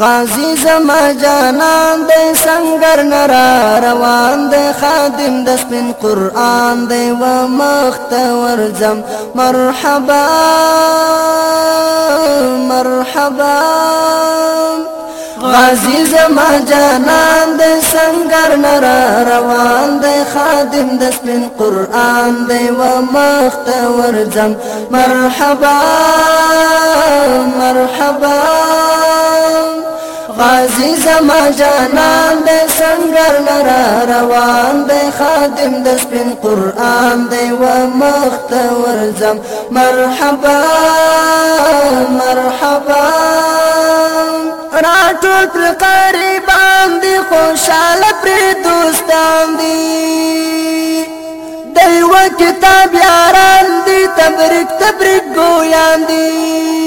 غازی زما جانان د سنگر نرا روان د خادم د سپین قران د و مختور زم مرحبا مرحبا غازی زما جانان د سنگر نرا روان د خادم د سپین قران د و مختور زم مرحبا مرحبا غازی زما جانان د سنگر لرا روان د خادم د سپین قران دی و مخت ورزم مرحبا مرحبا راټول پر قریبان دی خوشاله پر دوستان دی دی و کتاب یاران دی تبرک تبرک گویان دی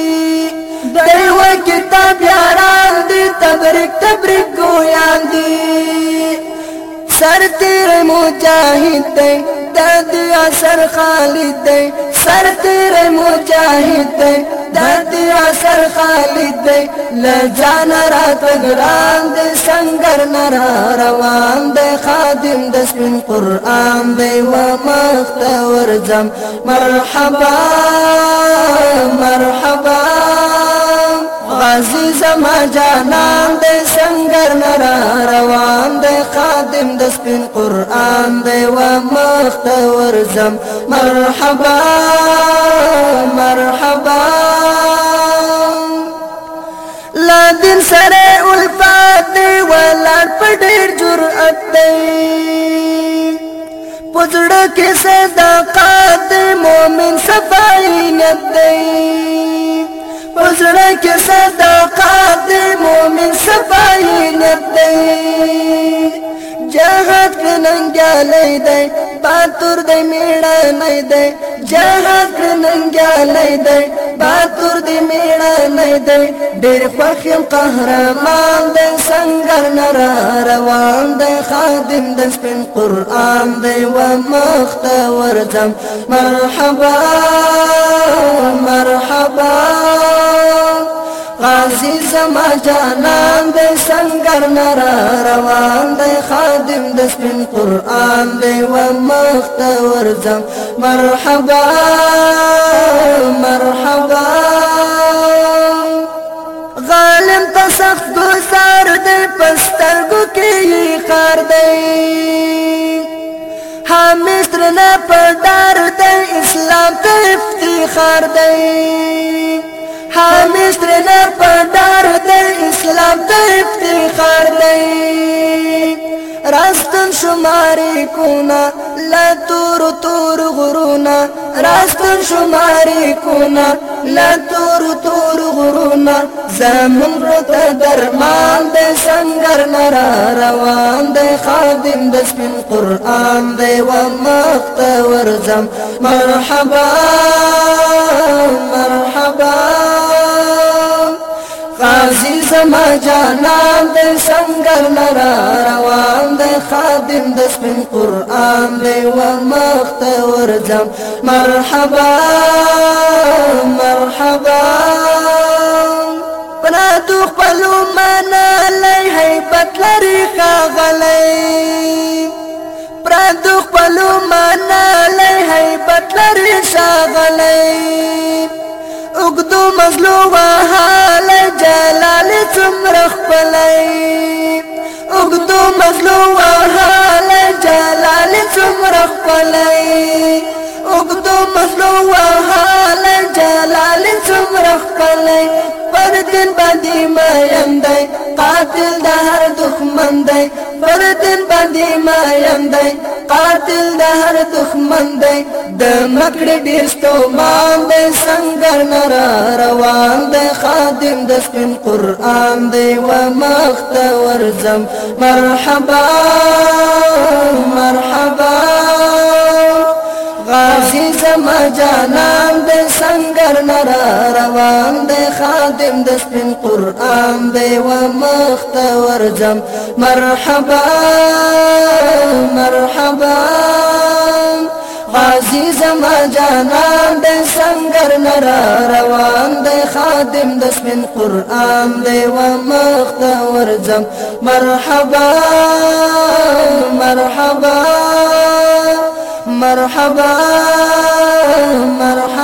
تبریک گویان دی سر تیر مجاہد دی دادی اثر خالد دی سر تیر مجاہد دی دادی اثر خالد دی لجان رات گران دی سنگر نرا روان دی خادم دسمن قرآن دی وما اختور زم مرحبا مرحبا عزیز ما جانان دې څنګه نار روان دې خادم د سپین قران دې و مخت ورزم مرحبا مرحبا لا دین سره الفات دی ولر پډیر جرأت دی پزړه کې صداقت مومن صفای نیت دی پزړه کې صدقات د مؤمن صفای نیت دی جهاد پرنګاله دی باتور دی میړه نه دی جهاد پرنګاله دی باتور دی میړه نه دی ډېر خوخم قهرمان دی څنګه نار روان دی خادم د سپین قران دی و مختور زم مرحبا مرحبا عزیز ما جانان دې سنگر نار روان دې خادم د سپین قران دې و مخت ورزم مرحبا مرحبا غالم په سخت ګسار دې پسترګو کې خار دې مصر نه پردار د اسلام ته افتخار دی حامیش تر نه پدار د اسلام ته افتخار دی راستن شمارې کونا لا تور تور غرونا راستن شمارې کونا لا تور تور غرونا زمون پروت درمان د سنگر نرا روان د خادم د سپین قران دی و مخت ورزم مرحبا مرحبا عزیز ما جانان د سنگر لرا روان د خادم د سپین قران دی و مخت ورځم مرحبا مرحبا پنا تو خپل من لای هیبت لري خغلی پر تو خپل من لای هیبت لري شغلی اوګدو مزلو وهال جلال څومره خپلای اوګدو مزلو وهال جلال څومره خپلای اوګدو مزلو وهال مایم دی قاتل د هر دښمن دی پر دین باندې مایم دی قاتل د هر دښمن دی د مکړې ډیر ستومان دی سنگر نار روان دی خادم د سپین قران دی و مخت ورزم مرحبا مرحبا غازی زما جانان لار نرا روان دی خادم د سپین قرآن دی و مخت ورجم مرحبا مرحبا غازی زما جانان د سنگر نرا روان دی خادم د سپین قرآن دی و مخت ورجم مرحبا مرحبا مرحبا مرحبا